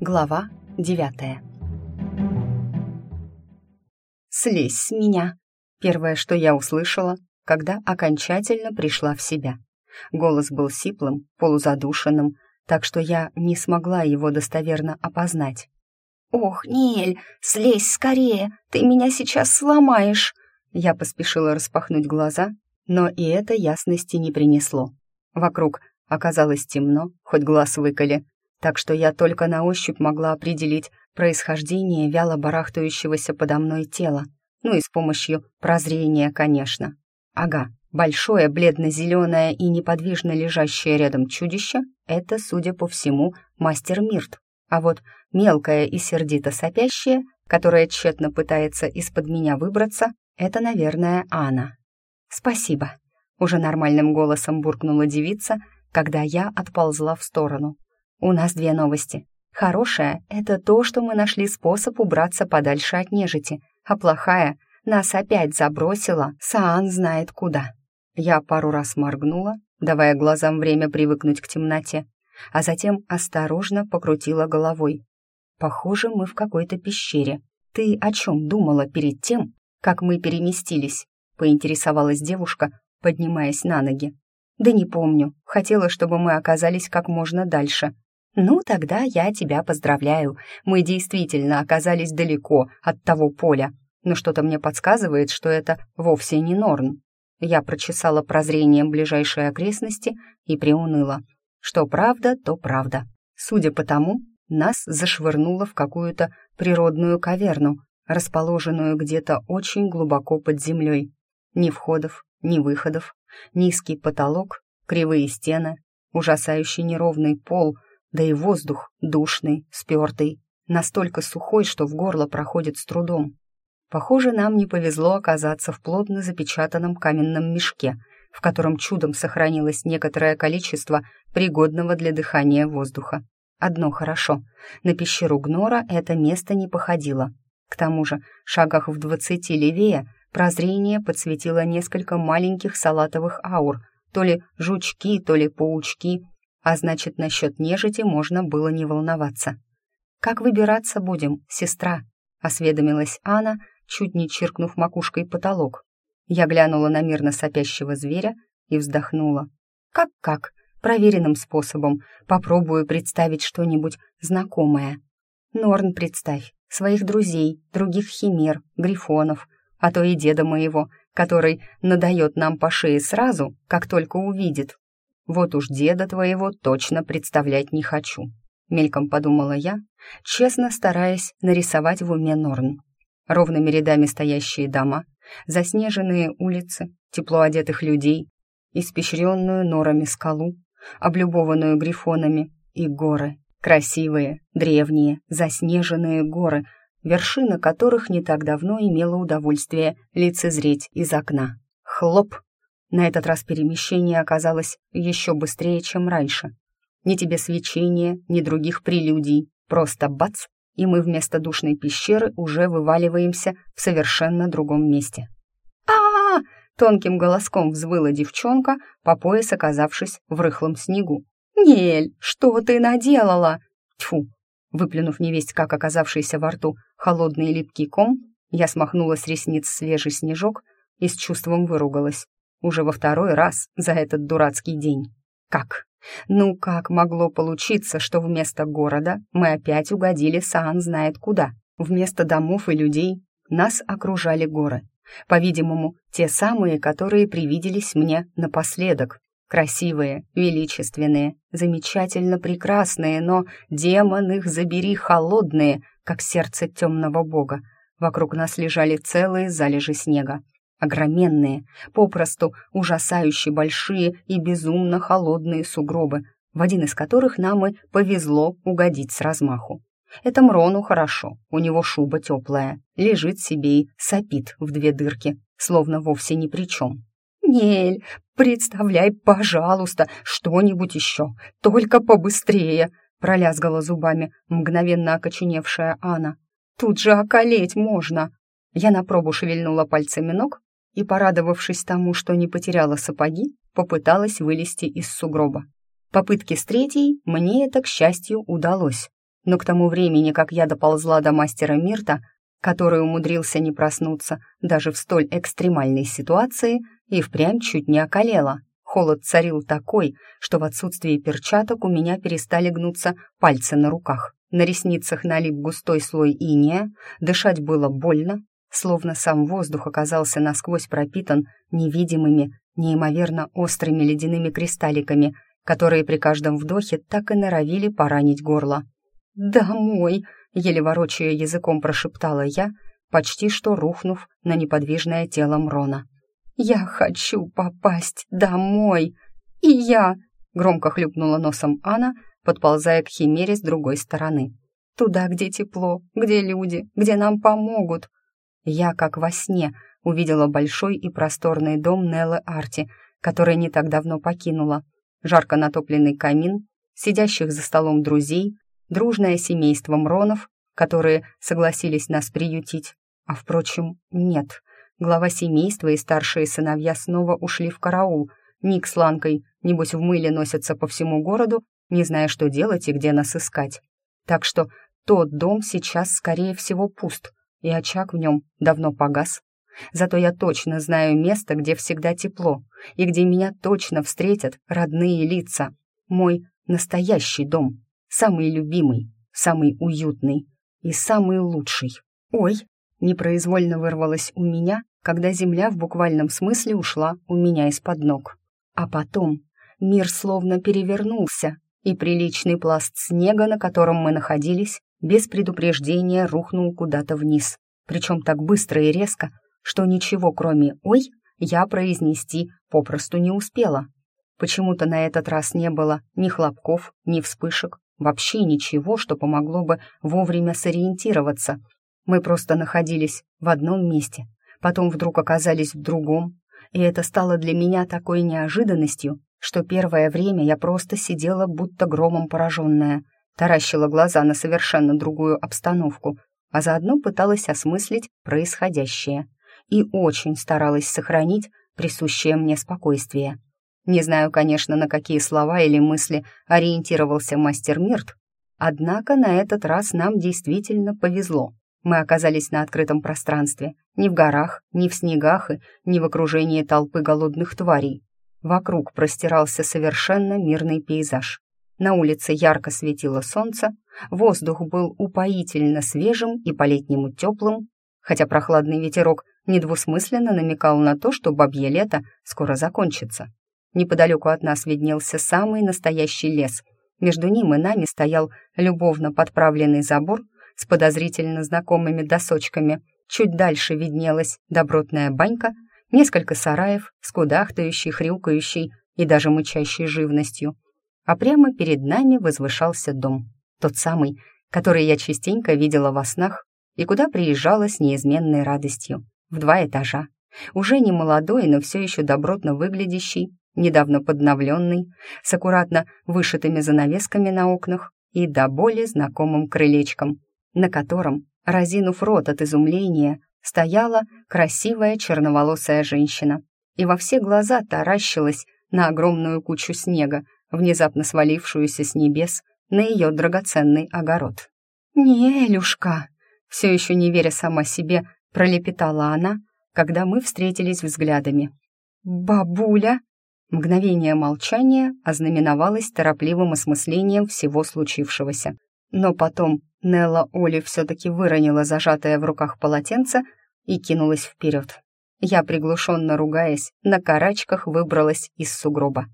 Глава девятая. «Слезь с меня!» Первое, что я услышала, когда окончательно пришла в себя. Голос был сиплым, полузадушенным, так что я не смогла его достоверно опознать. «Ох, Нель, слезь скорее, ты меня сейчас сломаешь!» Я поспешила распахнуть глаза, но и это ясности не принесло. Вокруг оказалось темно, хоть глаз выколи, так что я только на ощупь могла определить происхождение вяло барахтающегося подо мной тела, ну и с помощью прозрения, конечно. Ага, большое бледно-зеленое и неподвижно лежащее рядом чудище — это, судя по всему, мастер Мирт. А вот мелкое и сердито сопящее, которое тщетно пытается из-под меня выбраться, это, наверное, Анна. «Спасибо», — уже нормальным голосом буркнула девица, когда я отползла в сторону. У нас две новости. Хорошая — это то, что мы нашли способ убраться подальше от нежити, а плохая — нас опять забросила, Саан знает куда. Я пару раз моргнула, давая глазам время привыкнуть к темноте, а затем осторожно покрутила головой. Похоже, мы в какой-то пещере. Ты о чем думала перед тем, как мы переместились?» — поинтересовалась девушка, поднимаясь на ноги. «Да не помню. Хотела, чтобы мы оказались как можно дальше. «Ну, тогда я тебя поздравляю. Мы действительно оказались далеко от того поля, но что-то мне подсказывает, что это вовсе не Норн». Я прочесала прозрением ближайшие окрестности и приуныла. Что правда, то правда. Судя по тому, нас зашвырнуло в какую-то природную каверну, расположенную где-то очень глубоко под землей. Ни входов, ни выходов, низкий потолок, кривые стены, ужасающий неровный пол — да и воздух душный, спертый, настолько сухой, что в горло проходит с трудом. Похоже, нам не повезло оказаться в плотно запечатанном каменном мешке, в котором чудом сохранилось некоторое количество пригодного для дыхания воздуха. Одно хорошо, на пещеру Гнора это место не походило. К тому же, шагах в двадцати левее прозрение подсветило несколько маленьких салатовых аур, то ли жучки, то ли паучки, а значит, насчет нежити можно было не волноваться. «Как выбираться будем, сестра?» — осведомилась Анна, чуть не чиркнув макушкой потолок. Я глянула на мирно сопящего зверя и вздохнула. «Как-как? Проверенным способом. Попробую представить что-нибудь знакомое. Норн представь, своих друзей, других химер, грифонов, а то и деда моего, который надает нам по шее сразу, как только увидит. Вот уж деда твоего точно представлять не хочу», — мельком подумала я, честно стараясь нарисовать в уме Норн. Ровными рядами стоящие дома, заснеженные улицы, тепло одетых людей, испещренную норами скалу, облюбованную грифонами и горы, красивые, древние, заснеженные горы, вершина которых не так давно имела удовольствие лицезреть из окна. Хлоп! На этот раз перемещение оказалось еще быстрее, чем раньше. Ни тебе свечения, ни других прелюдий. Просто бац, и мы вместо душной пещеры уже вываливаемся в совершенно другом месте. а, -а, -а Тонким голоском взвыла девчонка, по пояс оказавшись в рыхлом снегу. «Нель, что ты наделала?» Тьфу! Выплюнув невесть, как оказавшийся во рту холодный липкий ком, я смахнула с ресниц свежий снежок и с чувством выругалась. Уже во второй раз за этот дурацкий день. Как? Ну как могло получиться, что вместо города мы опять угодили Саан знает куда? Вместо домов и людей нас окружали горы. По-видимому, те самые, которые привиделись мне напоследок. Красивые, величественные, замечательно прекрасные, но, демон их забери, холодные, как сердце темного бога. Вокруг нас лежали целые залежи снега. Огроменные, попросту ужасающе большие и безумно холодные сугробы, в один из которых нам и повезло угодить с размаху. Это Мрону хорошо, у него шуба теплая, лежит себе и сопит в две дырки, словно вовсе ни при чем. «Нель, представляй, пожалуйста, что-нибудь еще, только побыстрее!» пролязгала зубами мгновенно окоченевшая Анна. «Тут же околеть можно!» Я на пробу шевельнула пальцами ног и, порадовавшись тому, что не потеряла сапоги, попыталась вылезти из сугроба. Попытки с третьей мне это, к счастью, удалось. но к тому времени, как я доползла до мастера Мирта, который умудрился не проснуться даже в столь экстремальной ситуации, и впрямь чуть не околела. Холод царил такой, что в отсутствии перчаток у меня перестали гнуться пальцы на руках. На ресницах налип густой слой иния, дышать было больно, словно сам воздух оказался насквозь пропитан невидимыми, неимоверно острыми ледяными кристалликами, которые при каждом вдохе так и норовили поранить горло. «Домой!» — еле ворочая языком прошептала я, почти что рухнув на неподвижное тело Мрона. «Я хочу попасть домой!» «И я!» — громко хлюпнула носом Анна, подползая к Химере с другой стороны. «Туда, где тепло, где люди, где нам помогут!» Я, как во сне, увидела большой и просторный дом Неллы Арти, который не так давно покинула. Жарко натопленный камин, сидящих за столом друзей, дружное семейство Мронов, которые согласились нас приютить. А, впрочем, нет. Глава семейства и старшие сыновья снова ушли в караул. Ник с Ланкой, небось, в мыле носятся по всему городу, не зная, что делать и где нас искать. Так что тот дом сейчас, скорее всего, пуст, и очаг в нем давно погас. Зато я точно знаю место, где всегда тепло, и где меня точно встретят родные лица. Мой настоящий дом, самый любимый, самый уютный и самый лучший. Ой, непроизвольно вырвалось у меня, когда земля в буквальном смысле ушла у меня из-под ног. А потом мир словно перевернулся, и приличный пласт снега, на котором мы находились, без предупреждения рухнул куда-то вниз. Причем так быстро и резко, что ничего кроме «ой» я произнести попросту не успела. Почему-то на этот раз не было ни хлопков, ни вспышек, вообще ничего, что помогло бы вовремя сориентироваться — мы просто находились в одном месте, потом вдруг оказались в другом, и это стало для меня такой неожиданностью, что первое время я просто сидела будто громом пораженная, таращила глаза на совершенно другую обстановку, а заодно пыталась осмыслить происходящее и очень старалась сохранить присущее мне спокойствие. Не знаю, конечно, на какие слова или мысли ориентировался мастер Мирт, однако на этот раз нам действительно повезло. Мы оказались на открытом пространстве, ни в горах, ни в снегах и ни в окружении толпы голодных тварей. Вокруг простирался совершенно мирный пейзаж. На улице ярко светило солнце, воздух был упоительно свежим и по-летнему теплым, хотя прохладный ветерок недвусмысленно намекал на то, что бабье лето скоро закончится. Неподалеку от нас виднелся самый настоящий лес. Между ним и нами стоял любовно подправленный забор — с подозрительно знакомыми досочками. Чуть дальше виднелась добротная банька, несколько сараев с кудахтающей, хрюкающей и даже мычащей живностью. А прямо перед нами возвышался дом. Тот самый, который я частенько видела во снах и куда приезжала с неизменной радостью. В два этажа. Уже не молодой, но все еще добротно выглядящий, недавно подновленный, с аккуратно вышитыми занавесками на окнах и до боли знакомым крылечком, на котором, разинув рот от изумления, стояла красивая черноволосая женщина и во все глаза таращилась на огромную кучу снега, внезапно свалившуюся с небес на ее драгоценный огород. «Нелюшка!» Все еще не веря сама себе, пролепетала она, когда мы встретились взглядами. «Бабуля!» Мгновение молчания ознаменовалось торопливым осмыслением всего случившегося. Но потом Нелла Оли все-таки выронила зажатое в руках полотенце и кинулась вперед. Я, приглушенно ругаясь, на карачках выбралась из сугроба.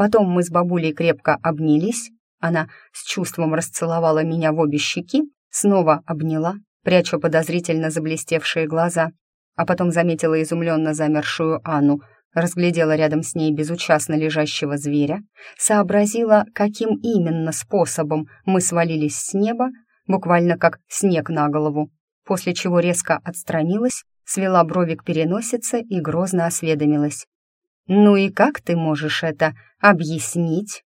Потом мы с бабулей крепко обнялись, она с чувством расцеловала меня в обе щеки, снова обняла, пряча подозрительно заблестевшие глаза, а потом заметила изумленно замершую Анну, разглядела рядом с ней безучастно лежащего зверя, сообразила, каким именно способом мы свалились с неба, буквально как снег на голову, после чего резко отстранилась, свела брови к переносице и грозно осведомилась. «Ну и как ты можешь это объяснить?»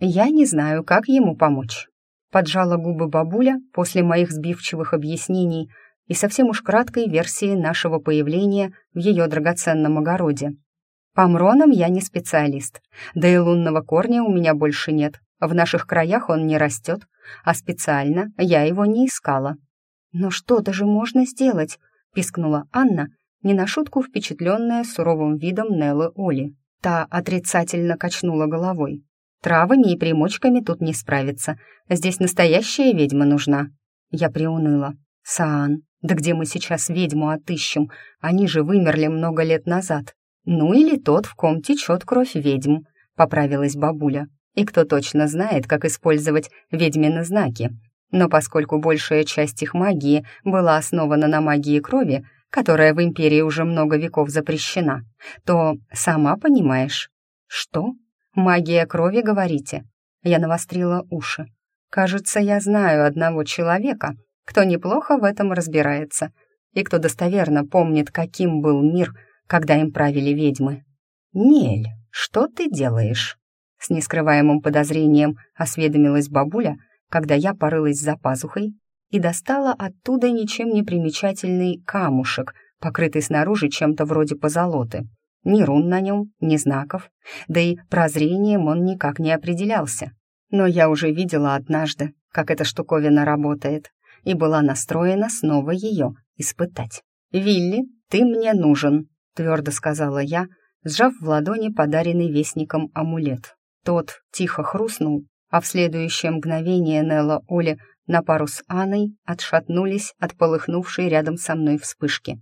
«Я не знаю, как ему помочь», — поджала губы бабуля после моих сбивчивых объяснений и совсем уж краткой версии нашего появления в ее драгоценном огороде. По мронам я не специалист, да и лунного корня у меня больше нет. В наших краях он не растет, а специально я его не искала. «Но что-то же можно сделать», — пискнула Анна, не на шутку впечатленная суровым видом Неллы Оли. Та отрицательно качнула головой. «Травами и примочками тут не справиться. Здесь настоящая ведьма нужна». Я приуныла. «Саан, да где мы сейчас ведьму отыщем? Они же вымерли много лет назад. Ну или тот, в ком течет кровь ведьм», — поправилась бабуля. «И кто точно знает, как использовать ведьмины знаки. Но поскольку большая часть их магии была основана на магии крови, которая в империи уже много веков запрещена, то сама понимаешь. Что? Магия крови, говорите? Я навострила уши. Кажется, я знаю одного человека, кто неплохо в этом разбирается и кто достоверно помнит, каким был мир, когда им правили ведьмы. «Нель, что ты делаешь?» С нескрываемым подозрением осведомилась бабуля, когда я порылась за пазухой и достала оттуда ничем не примечательный камушек, покрытый снаружи чем-то вроде позолоты. Ни рун на нем, ни знаков, да и прозрением он никак не определялся. Но я уже видела однажды, как эта штуковина работает, и была настроена снова ее испытать. «Вилли, ты мне нужен», — твердо сказала я, сжав в ладони подаренный вестником амулет. Тот тихо хрустнул, а в следующее мгновение Нелла Оля на пару с Анной отшатнулись от полыхнувшей рядом со мной вспышки.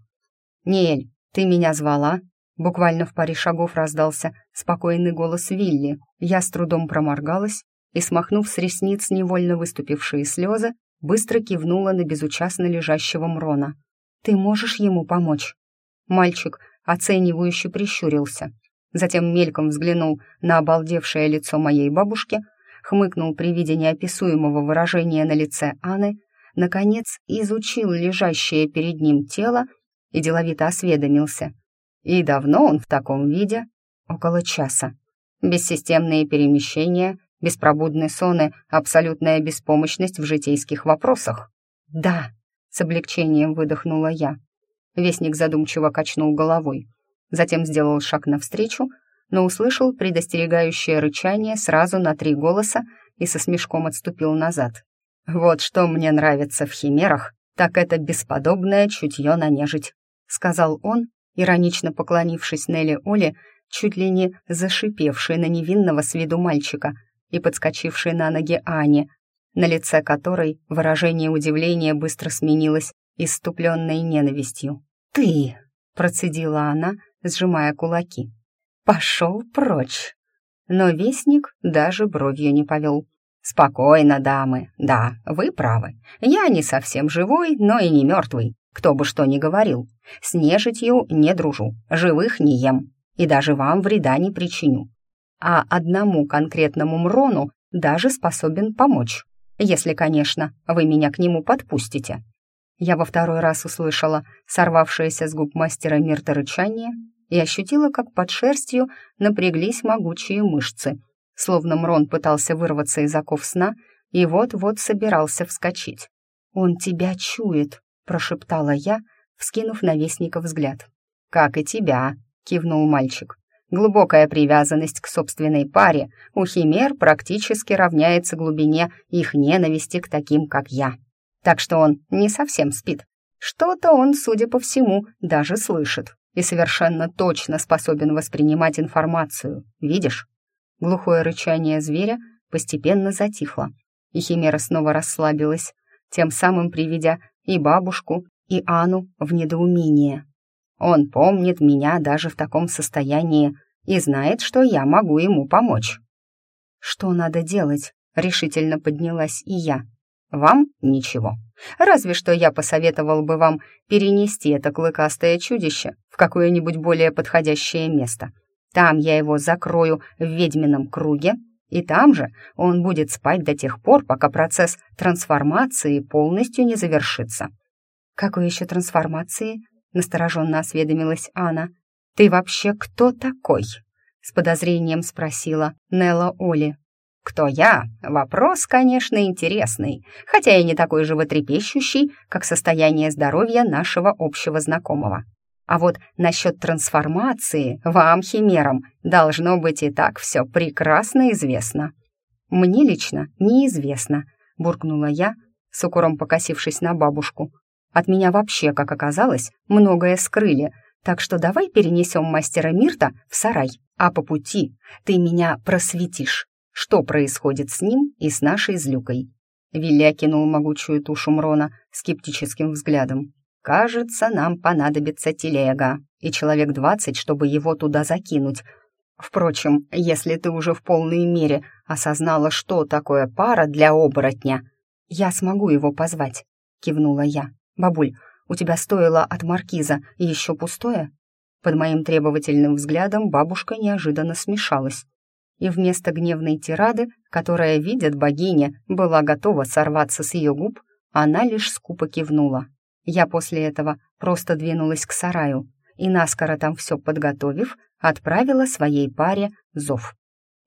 «Ниэль, ты меня звала?» Буквально в паре шагов раздался спокойный голос Вилли. Я с трудом проморгалась и, смахнув с ресниц невольно выступившие слезы, быстро кивнула на безучастно лежащего Мрона. «Ты можешь ему помочь?» Мальчик оценивающе прищурился. Затем мельком взглянул на обалдевшее лицо моей бабушки, хмыкнул при виде неописуемого выражения на лице Анны, наконец изучил лежащее перед ним тело и деловито осведомился. «И давно он в таком виде?» «Около часа. Бессистемные перемещения, беспробудный сон и абсолютная беспомощность в житейских вопросах». «Да», — с облегчением выдохнула я. Вестник задумчиво качнул головой, затем сделал шаг навстречу, но услышал предостерегающее рычание сразу на три голоса и со смешком отступил назад. «Вот что мне нравится в химерах, так это бесподобное чутье на нежить», сказал он, иронично поклонившись Нелли Оле, чуть ли не зашипевшей на невинного с виду мальчика и подскочившей на ноги Ане, на лице которой выражение удивления быстро сменилось иступленной ненавистью. «Ты!» — процедила она, сжимая кулаки пошел прочь. Но вестник даже бровью не повел. «Спокойно, дамы. Да, вы правы. Я не совсем живой, но и не мертвый. Кто бы что ни говорил. С нежитью не дружу, живых не ем. И даже вам вреда не причиню. А одному конкретному Мрону даже способен помочь. Если, конечно, вы меня к нему подпустите». Я во второй раз услышала сорвавшееся с губ мастера Мирта рычание и ощутила, как под шерстью напряглись могучие мышцы, словно Мрон пытался вырваться из оков сна и вот-вот собирался вскочить. «Он тебя чует», — прошептала я, вскинув на вестника взгляд. «Как и тебя», — кивнул мальчик. «Глубокая привязанность к собственной паре у химер практически равняется глубине их ненависти к таким, как я. Так что он не совсем спит. Что-то он, судя по всему, даже слышит и совершенно точно способен воспринимать информацию. Видишь?» Глухое рычание зверя постепенно затихло, и Химера снова расслабилась, тем самым приведя и бабушку, и Ану в недоумение. «Он помнит меня даже в таком состоянии и знает, что я могу ему помочь». «Что надо делать?» — решительно поднялась и я. «Вам ничего. Разве что я посоветовал бы вам перенести это клыкастое чудище в какое-нибудь более подходящее место. Там я его закрою в ведьмином круге, и там же он будет спать до тех пор, пока процесс трансформации полностью не завершится». «Какой еще трансформации?» — настороженно осведомилась Анна. «Ты вообще кто такой?» — с подозрением спросила Нелла Оли. Кто я? Вопрос, конечно, интересный, хотя и не такой животрепещущий, как состояние здоровья нашего общего знакомого. А вот насчет трансформации вам, химерам, должно быть и так все прекрасно известно. Мне лично неизвестно, буркнула я, с укором покосившись на бабушку. От меня вообще, как оказалось, многое скрыли, так что давай перенесем мастера Мирта в сарай, а по пути ты меня просветишь, что происходит с ним и с нашей злюкой. Вилли окинул могучую тушу Мрона скептическим взглядом. «Кажется, нам понадобится телега и человек двадцать, чтобы его туда закинуть. Впрочем, если ты уже в полной мере осознала, что такое пара для оборотня, я смогу его позвать», — кивнула я. «Бабуль, у тебя стоило от маркиза еще пустое?» Под моим требовательным взглядом бабушка неожиданно смешалась. И вместо гневной тирады, которая, видит богиня, была готова сорваться с ее губ, она лишь скупо кивнула. Я после этого просто двинулась к сараю и, наскоро там все подготовив, отправила своей паре зов.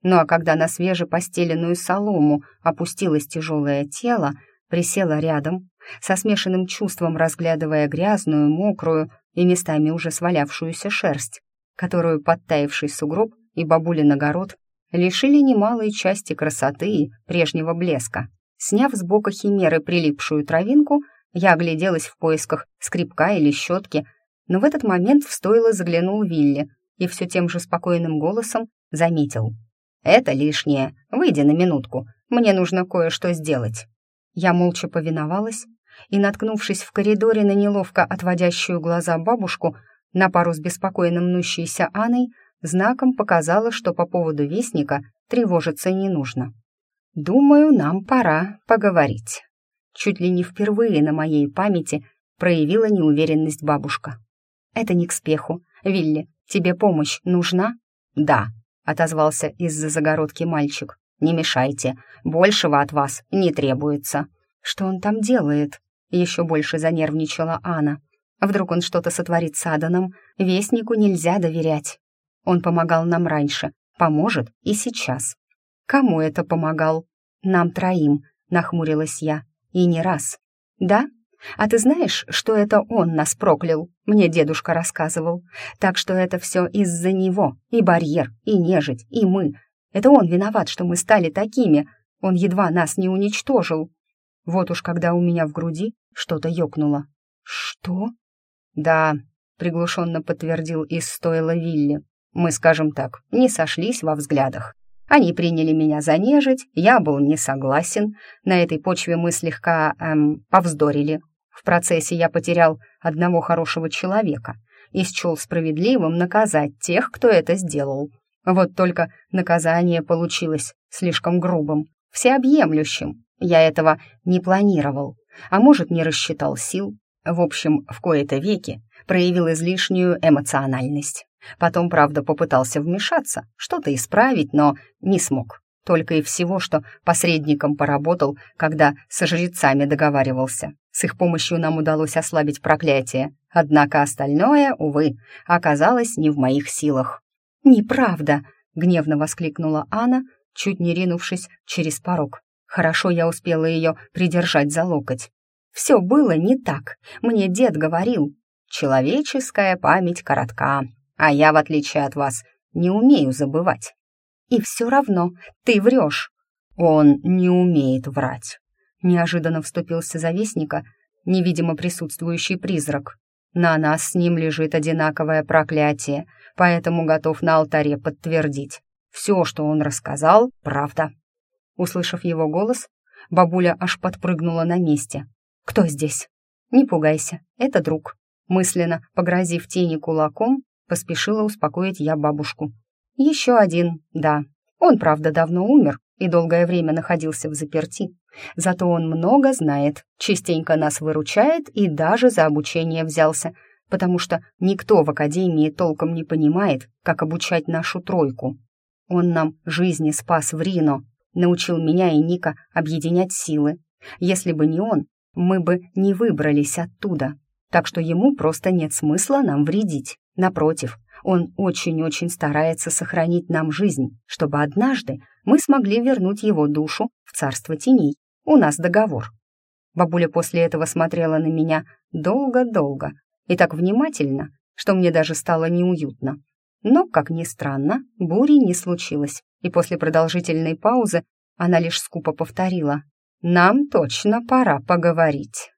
Ну а когда на свежепостеленную солому опустилось тяжелое тело, присела рядом, со смешанным чувством разглядывая грязную, мокрую и местами уже свалявшуюся шерсть, которую подтаивший сугроб и бабулин огород лишили немалой части красоты и прежнего блеска. Сняв с бока химеры прилипшую травинку, я огляделась в поисках скребка или щетки, но в этот момент в стойло заглянул Вилли и все тем же спокойным голосом заметил. «Это лишнее. Выйди на минутку. Мне нужно кое-что сделать». Я молча повиновалась и, наткнувшись в коридоре на неловко отводящую глаза бабушку, на пару с беспокойно мнущейся Анной, знаком показала, что по поводу вестника тревожиться не нужно. «Думаю, нам пора поговорить». Чуть ли не впервые на моей памяти проявила неуверенность бабушка. «Это не к спеху. Вилли, тебе помощь нужна?» «Да», — отозвался из-за загородки мальчик. «Не мешайте. Большего от вас не требуется». «Что он там делает?» Еще больше занервничала Анна. Вдруг он что-то сотворит с Аданом. Вестнику нельзя доверять. Он помогал нам раньше, поможет и сейчас. Кому это помогал? Нам троим, нахмурилась я. И не раз. Да? А ты знаешь, что это он нас проклял? Мне дедушка рассказывал. Так что это все из-за него. И барьер, и нежить, и мы. Это он виноват, что мы стали такими. Он едва нас не уничтожил. Вот уж когда у меня в груди что-то ёкнуло. «Что?» «Да», — приглушенно подтвердил из стойла Вилли. «Мы, скажем так, не сошлись во взглядах. Они приняли меня за нежить, я был не согласен. На этой почве мы слегка, эм, повздорили. В процессе я потерял одного хорошего человека и счел справедливым наказать тех, кто это сделал. Вот только наказание получилось слишком грубым, всеобъемлющим, я этого не планировал, а может, не рассчитал сил. В общем, в кои-то веки проявил излишнюю эмоциональность. Потом, правда, попытался вмешаться, что-то исправить, но не смог. Только и всего, что посредником поработал, когда со жрецами договаривался. С их помощью нам удалось ослабить проклятие. Однако остальное, увы, оказалось не в моих силах. «Неправда!» — гневно воскликнула Анна, чуть не ринувшись через порог. Хорошо я успела ее придержать за локоть. Все было не так. Мне дед говорил. Человеческая память коротка, а я, в отличие от вас, не умею забывать. И все равно ты врешь. Он не умеет врать. Неожиданно вступился завистника, невидимо присутствующий призрак. На нас с ним лежит одинаковое проклятие, поэтому готов на алтаре подтвердить. Все, что он рассказал, правда. Услышав его голос, бабуля аж подпрыгнула на месте. «Кто здесь?» «Не пугайся, это друг». Мысленно, погрозив тени кулаком, поспешила успокоить я бабушку. «Еще один, да. Он, правда, давно умер и долгое время находился в заперти. Зато он много знает, частенько нас выручает и даже за обучение взялся, потому что никто в академии толком не понимает, как обучать нашу тройку. Он нам жизни спас в Рино, научил меня и Ника объединять силы. Если бы не он, мы бы не выбрались оттуда. Так что ему просто нет смысла нам вредить. Напротив, он очень-очень старается сохранить нам жизнь, чтобы однажды мы смогли вернуть его душу в царство теней. У нас договор. Бабуля после этого смотрела на меня долго-долго и так внимательно, что мне даже стало неуютно. Но, как ни странно, бури не случилось, и после продолжительной паузы она лишь скупо повторила «Нам точно пора поговорить».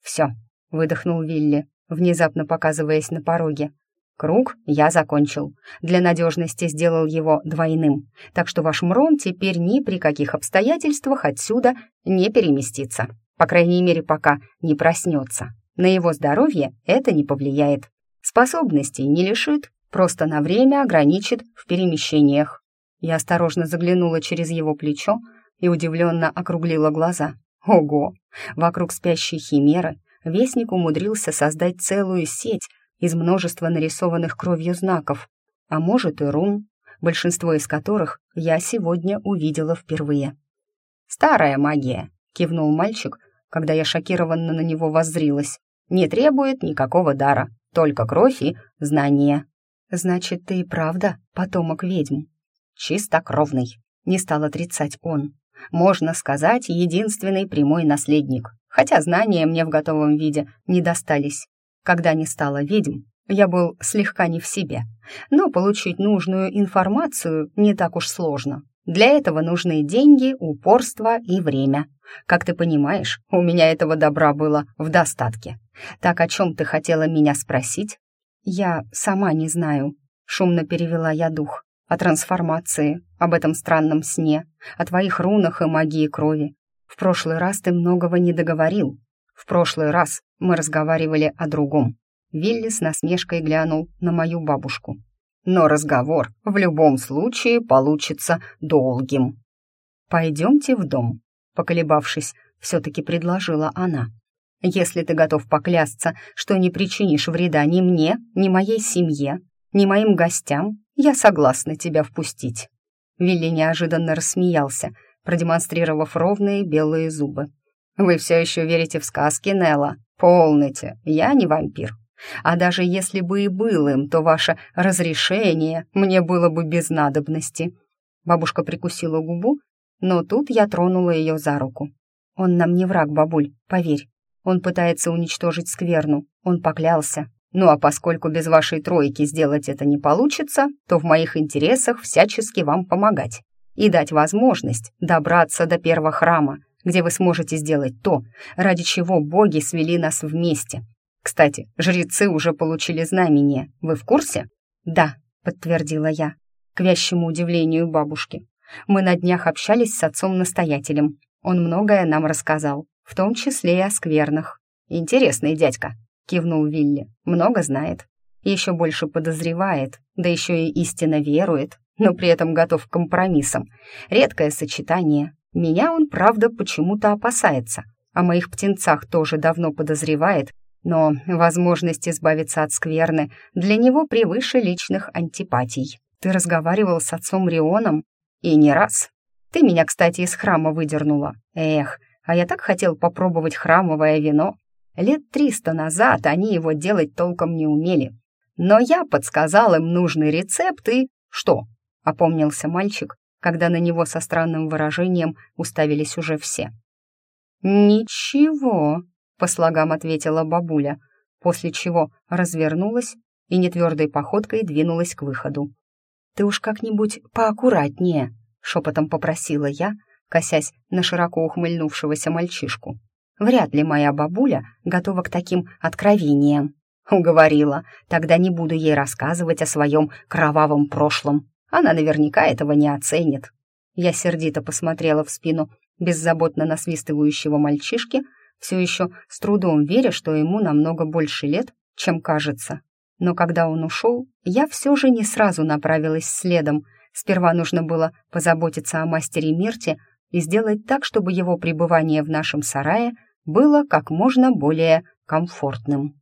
«Все», — выдохнул Вилли, внезапно показываясь на пороге. «Круг я закончил. Для надежности сделал его двойным, так что ваш Мрон теперь ни при каких обстоятельствах отсюда не переместится. По крайней мере, пока не проснется. На его здоровье это не повлияет. Способностей не лишит, просто на время ограничит в перемещениях. Я осторожно заглянула через его плечо и удивленно округлила глаза. Ого! Вокруг спящей химеры Вестник умудрился создать целую сеть из множества нарисованных кровью знаков, а может и рун, большинство из которых я сегодня увидела впервые. «Старая магия», — кивнул мальчик, когда я шокированно на него воззрилась. «Не требует никакого дара, только кровь и знания». «Значит, ты и правда потомок ведьм?» «Чистокровный», — не стал отрицать он. «Можно сказать, единственный прямой наследник хотя знания мне в готовом виде не достались. Когда не стало ведьм, я был слегка не в себе, но получить нужную информацию не так уж сложно. Для этого нужны деньги, упорство и время. Как ты понимаешь, у меня этого добра было в достатке. Так о чем ты хотела меня спросить? Я сама не знаю. Шумно перевела я дух. О трансформации, об этом странном сне, о твоих рунах и магии крови, в прошлый раз ты многого не договорил. В прошлый раз мы разговаривали о другом. Вилли с насмешкой глянул на мою бабушку. Но разговор в любом случае получится долгим. «Пойдемте в дом», — поколебавшись, все-таки предложила она. «Если ты готов поклясться, что не причинишь вреда ни мне, ни моей семье, ни моим гостям, я согласна тебя впустить». Вилли неожиданно рассмеялся, продемонстрировав ровные белые зубы. «Вы все еще верите в сказки, Нелла? Полните, я не вампир. А даже если бы и был им, то ваше разрешение мне было бы без надобности». Бабушка прикусила губу, но тут я тронула ее за руку. «Он нам не враг, бабуль, поверь. Он пытается уничтожить скверну, он поклялся. Ну а поскольку без вашей тройки сделать это не получится, то в моих интересах всячески вам помогать и дать возможность добраться до первого храма, где вы сможете сделать то, ради чего боги свели нас вместе. Кстати, жрецы уже получили знамение. Вы в курсе? Да, подтвердила я, к вящему удивлению бабушки. Мы на днях общались с отцом-настоятелем. Он многое нам рассказал, в том числе и о сквернах. Интересный дядька, кивнул Вилли. Много знает. Еще больше подозревает, да еще и истинно верует но при этом готов к компромиссам. Редкое сочетание. Меня он, правда, почему-то опасается. О моих птенцах тоже давно подозревает, но возможность избавиться от скверны для него превыше личных антипатий. Ты разговаривал с отцом Рионом? И не раз. Ты меня, кстати, из храма выдернула. Эх, а я так хотел попробовать храмовое вино. Лет триста назад они его делать толком не умели. Но я подсказал им нужный рецепт и... Что, опомнился мальчик, когда на него со странным выражением уставились уже все. «Ничего», — по слогам ответила бабуля, после чего развернулась и нетвердой походкой двинулась к выходу. «Ты уж как-нибудь поаккуратнее», — шепотом попросила я, косясь на широко ухмыльнувшегося мальчишку. «Вряд ли моя бабуля готова к таким откровениям». Уговорила, тогда не буду ей рассказывать о своем кровавом прошлом. Она наверняка этого не оценит. Я сердито посмотрела в спину беззаботно насвистывающего мальчишки, все еще с трудом веря, что ему намного больше лет, чем кажется. Но когда он ушел, я все же не сразу направилась следом. Сперва нужно было позаботиться о мастере Мирте и сделать так, чтобы его пребывание в нашем сарае было как можно более комфортным.